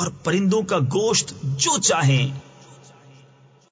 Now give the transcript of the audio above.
और परिंदों का गोश्त जो चाहें।